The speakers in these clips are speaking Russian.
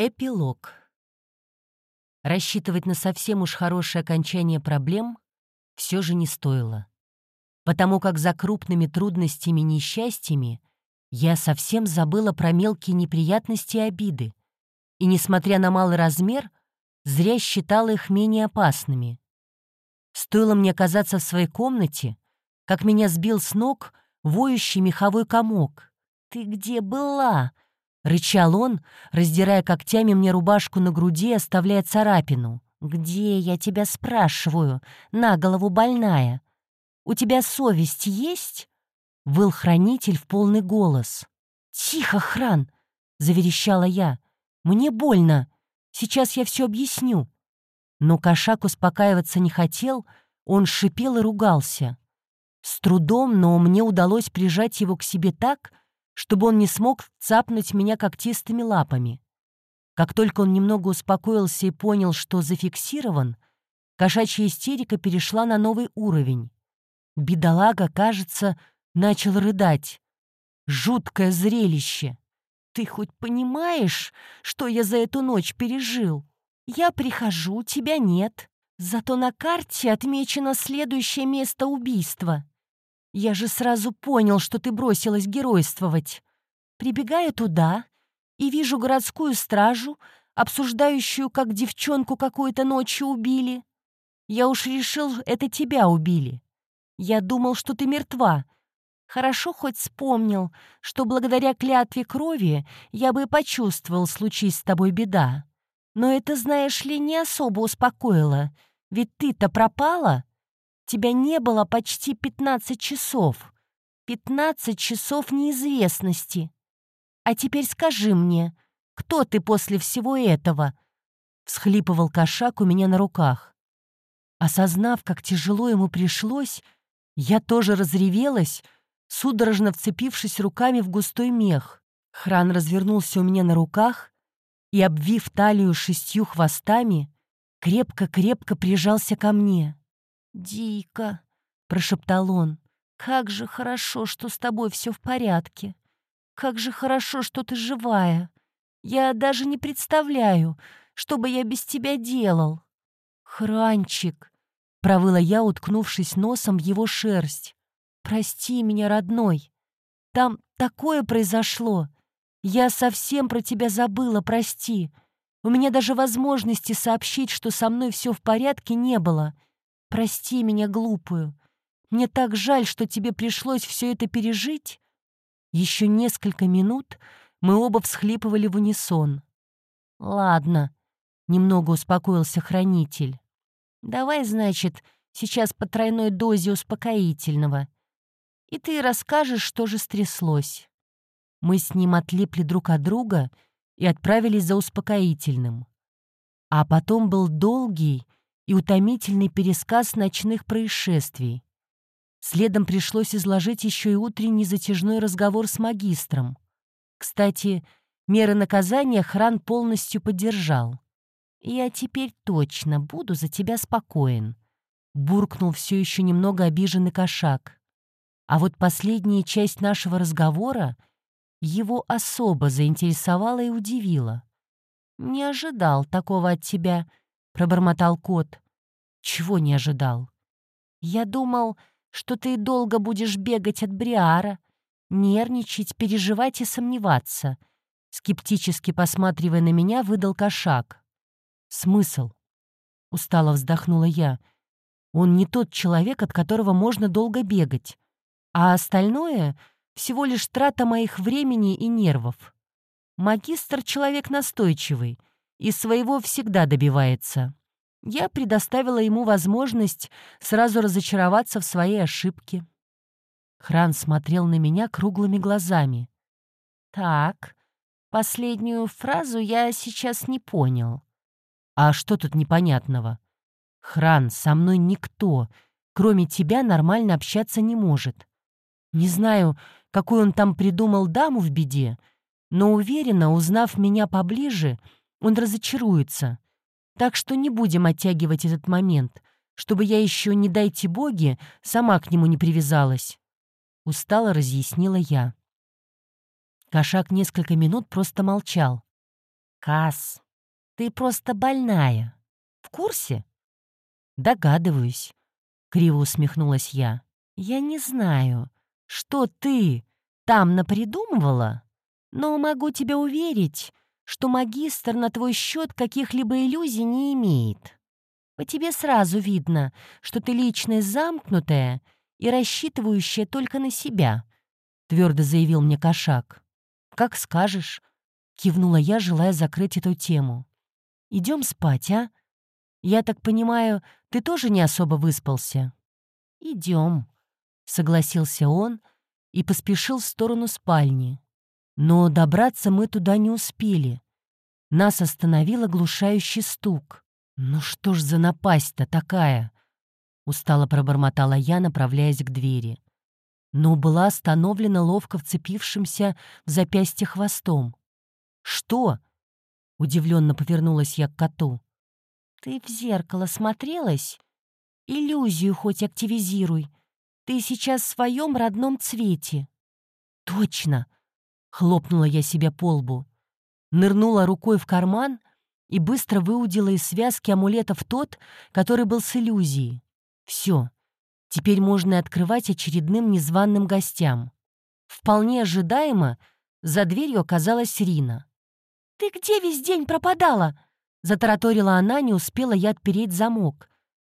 Эпилог. Рассчитывать на совсем уж хорошее окончание проблем все же не стоило. Потому как за крупными трудностями и несчастьями я совсем забыла про мелкие неприятности и обиды, и, несмотря на малый размер, зря считала их менее опасными. Стоило мне оказаться в своей комнате, как меня сбил с ног воющий меховой комок. «Ты где была?» Рычал он, раздирая когтями мне рубашку на груди, оставляя царапину. «Где, я тебя спрашиваю, на голову больная? У тебя совесть есть?» Выл хранитель в полный голос. «Тихо, хран!» — заверещала я. «Мне больно. Сейчас я все объясню». Но кошак успокаиваться не хотел, он шипел и ругался. С трудом, но мне удалось прижать его к себе так, чтобы он не смог цапнуть меня когтистыми лапами. Как только он немного успокоился и понял, что зафиксирован, кошачья истерика перешла на новый уровень. Бедолага, кажется, начал рыдать. Жуткое зрелище. Ты хоть понимаешь, что я за эту ночь пережил? Я прихожу, тебя нет. Зато на карте отмечено следующее место убийства. Я же сразу понял, что ты бросилась геройствовать. Прибегаю туда и вижу городскую стражу, обсуждающую, как девчонку какую-то ночью убили. Я уж решил, это тебя убили. Я думал, что ты мертва. Хорошо хоть вспомнил, что благодаря клятве крови я бы почувствовал, случись с тобой беда. Но это, знаешь ли, не особо успокоило. Ведь ты-то пропала. Тебя не было почти 15 часов. 15 часов неизвестности. А теперь скажи мне, кто ты после всего этого?» Всхлипывал кошак у меня на руках. Осознав, как тяжело ему пришлось, я тоже разревелась, судорожно вцепившись руками в густой мех. Хран развернулся у меня на руках и, обвив талию шестью хвостами, крепко-крепко прижался ко мне. «Дико», — прошептал он, — «как же хорошо, что с тобой все в порядке. Как же хорошо, что ты живая. Я даже не представляю, что бы я без тебя делал». «Хранчик», — провыла я, уткнувшись носом в его шерсть. «Прости меня, родной. Там такое произошло. Я совсем про тебя забыла, прости. У меня даже возможности сообщить, что со мной все в порядке, не было. Прости меня, глупую. Мне так жаль, что тебе пришлось все это пережить. Еще несколько минут мы оба всхлипывали в унисон. Ладно, немного успокоился хранитель. Давай, значит, сейчас по тройной дозе успокоительного. И ты расскажешь, что же стряслось. Мы с ним отлипли друг от друга и отправились за успокоительным. А потом был долгий, и утомительный пересказ ночных происшествий. Следом пришлось изложить еще и утренний затяжной разговор с магистром. Кстати, меры наказания Хран полностью поддержал. «Я теперь точно буду за тебя спокоен», — буркнул все еще немного обиженный кошак. А вот последняя часть нашего разговора его особо заинтересовала и удивила. «Не ожидал такого от тебя», пробормотал кот. Чего не ожидал? Я думал, что ты долго будешь бегать от Бриара, нервничать, переживать и сомневаться. Скептически посматривая на меня, выдал кошак. «Смысл?» — устало вздохнула я. «Он не тот человек, от которого можно долго бегать. А остальное — всего лишь трата моих времени и нервов. Магистр — человек настойчивый, и своего всегда добивается. Я предоставила ему возможность сразу разочароваться в своей ошибке. Хран смотрел на меня круглыми глазами. «Так, последнюю фразу я сейчас не понял». «А что тут непонятного?» «Хран, со мной никто, кроме тебя, нормально общаться не может. Не знаю, какую он там придумал даму в беде, но уверена, узнав меня поближе, — он разочаруется. Так что не будем оттягивать этот момент, чтобы я еще, не дайте боги, сама к нему не привязалась. Устало разъяснила я. Кошак несколько минут просто молчал. Кас, ты просто больная. В курсе? Догадываюсь. Криво усмехнулась я. Я не знаю, что ты там напридумывала, но могу тебя уверить, что магистр на твой счет каких-либо иллюзий не имеет. По тебе сразу видно, что ты личность замкнутая и рассчитывающая только на себя, твердо заявил мне кошак. Как скажешь, кивнула я, желая закрыть эту тему. Идем спать, а? Я так понимаю, ты тоже не особо выспался? Идем, согласился он и поспешил в сторону спальни. Но добраться мы туда не успели. Нас остановил оглушающий стук. «Ну что ж за напасть-то такая?» Устало пробормотала я, направляясь к двери. Но была остановлена ловко вцепившимся в запястье хвостом. «Что?» — удивленно повернулась я к коту. «Ты в зеркало смотрелась? Иллюзию хоть активизируй. Ты сейчас в своем родном цвете». «Точно!» — хлопнула я себя по лбу. Нырнула рукой в карман и быстро выудила из связки амулетов тот, который был с иллюзией. Все, теперь можно открывать очередным незваным гостям. Вполне ожидаемо за дверью оказалась Рина. «Ты где весь день пропадала?» Затараторила она, не успела я отпереть замок.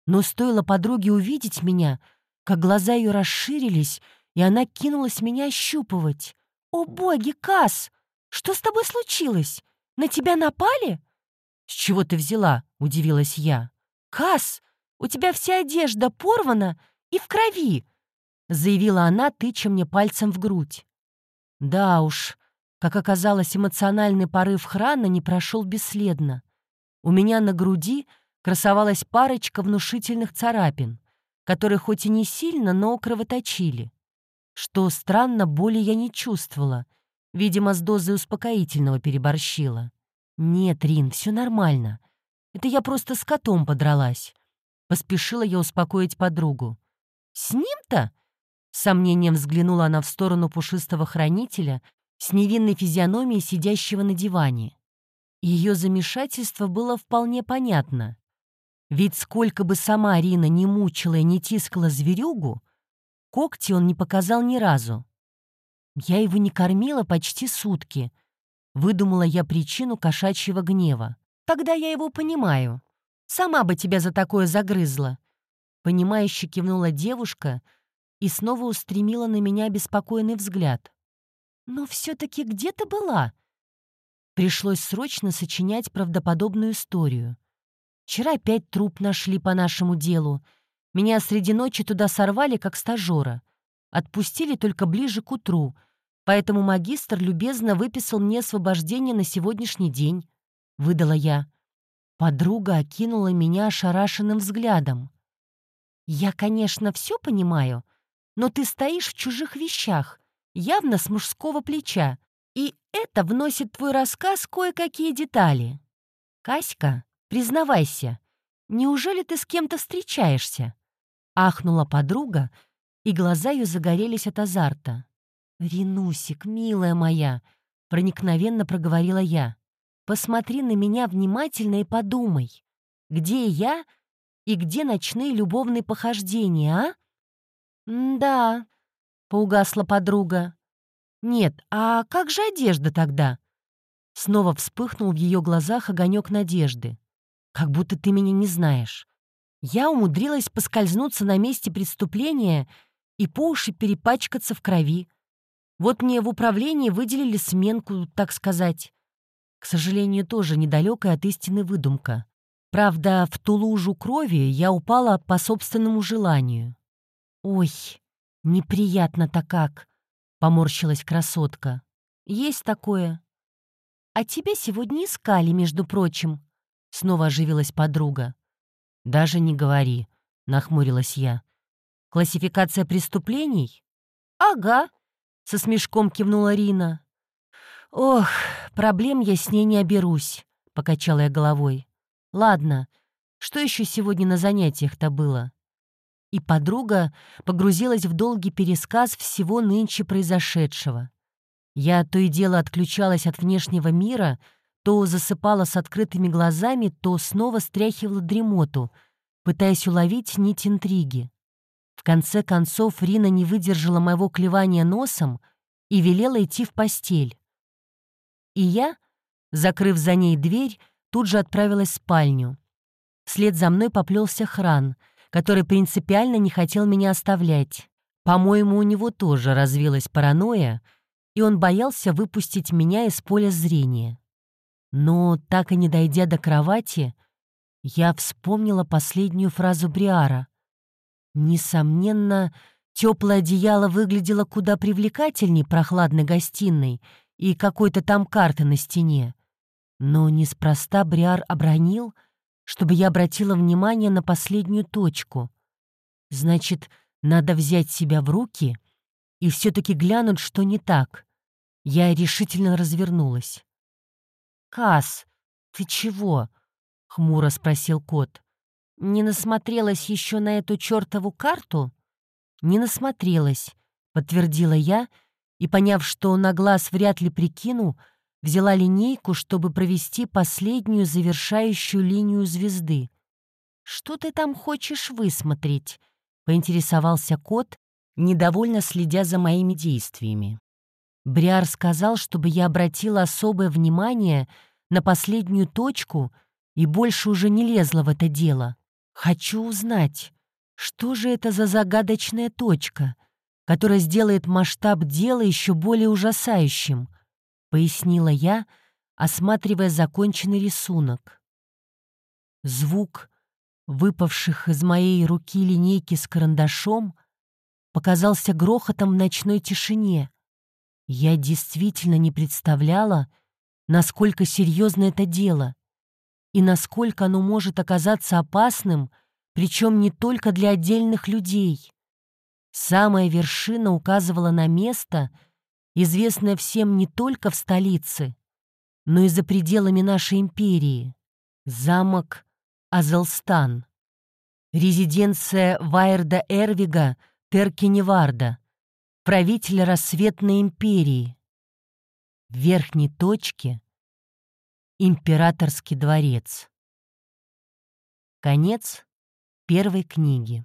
Но стоило подруге увидеть меня, как глаза ее расширились, и она кинулась меня ощупывать. «О боги, Кас! Что с тобой случилось? На тебя напали?» «С чего ты взяла?» — удивилась я. «Кас, у тебя вся одежда порвана и в крови!» — заявила она, тыча мне пальцем в грудь. Да уж, как оказалось, эмоциональный порыв храна не прошел бесследно. У меня на груди красовалась парочка внушительных царапин, которые хоть и не сильно, но кровоточили. Что странно, боли я не чувствовала. Видимо, с дозой успокоительного переборщила. «Нет, Рин, все нормально. Это я просто с котом подралась». Поспешила я успокоить подругу. «С ним-то?» Сомнением взглянула она в сторону пушистого хранителя с невинной физиономией сидящего на диване. Ее замешательство было вполне понятно. Ведь сколько бы сама Рина не мучила и не тискала зверюгу, когти он не показал ни разу. Я его не кормила почти сутки — Выдумала я причину кошачьего гнева. Тогда я его понимаю. Сама бы тебя за такое загрызла. Понимающе кивнула девушка и снова устремила на меня беспокойный взгляд. Но все-таки где ты была? Пришлось срочно сочинять правдоподобную историю. Вчера опять труп нашли по нашему делу. Меня среди ночи туда сорвали, как стажера. Отпустили только ближе к утру — Поэтому магистр любезно выписал мне освобождение на сегодняшний день. Выдала я. Подруга окинула меня ошарашенным взглядом. «Я, конечно, все понимаю, но ты стоишь в чужих вещах, явно с мужского плеча, и это вносит в твой рассказ кое-какие детали. Каська, признавайся, неужели ты с кем-то встречаешься?» Ахнула подруга, и глаза ее загорелись от азарта. «Ринусик, милая моя!» — проникновенно проговорила я. «Посмотри на меня внимательно и подумай, где я и где ночные любовные похождения, а?» «Да», — поугасла подруга. «Нет, а как же одежда тогда?» Снова вспыхнул в ее глазах огонек надежды. «Как будто ты меня не знаешь. Я умудрилась поскользнуться на месте преступления и по уши перепачкаться в крови. Вот мне в управлении выделили сменку, так сказать. К сожалению, тоже недалекая от истины выдумка. Правда, в ту лужу крови я упала по собственному желанию. «Ой, неприятно-то как!» — поморщилась красотка. «Есть такое». «А тебя сегодня искали, между прочим», — снова оживилась подруга. «Даже не говори», — нахмурилась я. «Классификация преступлений?» «Ага», со смешком кивнула Рина. «Ох, проблем я с ней не оберусь», — покачала я головой. «Ладно, что еще сегодня на занятиях-то было?» И подруга погрузилась в долгий пересказ всего нынче произошедшего. Я то и дело отключалась от внешнего мира, то засыпала с открытыми глазами, то снова стряхивала дремоту, пытаясь уловить нить интриги. В конце концов Рина не выдержала моего клевания носом и велела идти в постель. И я, закрыв за ней дверь, тут же отправилась в спальню. Вслед за мной поплелся Хран, который принципиально не хотел меня оставлять. По-моему, у него тоже развилась паранойя, и он боялся выпустить меня из поля зрения. Но, так и не дойдя до кровати, я вспомнила последнюю фразу Бриара. Несомненно, теплое одеяло выглядело куда привлекательней прохладной гостиной и какой-то там карты на стене. Но неспроста Бриар обронил, чтобы я обратила внимание на последнюю точку. Значит, надо взять себя в руки и все-таки глянуть, что не так. Я решительно развернулась. «Кас, ты чего?» — хмуро спросил кот. «Не насмотрелась еще на эту чертову карту?» «Не насмотрелась», — подтвердила я, и, поняв, что на глаз вряд ли прикину, взяла линейку, чтобы провести последнюю завершающую линию звезды. «Что ты там хочешь высмотреть?» — поинтересовался кот, недовольно следя за моими действиями. Бриар сказал, чтобы я обратила особое внимание на последнюю точку и больше уже не лезла в это дело. Хочу узнать, что же это за загадочная точка, которая сделает масштаб дела еще более ужасающим, пояснила я, осматривая законченный рисунок. Звук выпавших из моей руки линейки с карандашом показался грохотом в ночной тишине. Я действительно не представляла, насколько серьезно это дело и насколько оно может оказаться опасным, причем не только для отдельных людей. Самая вершина указывала на место, известное всем не только в столице, но и за пределами нашей империи. Замок Азелстан. Резиденция Вайерда Эрвига Теркиневарда, правителя рассветной империи. В верхней точке — императорский дворец. Конец первой книги.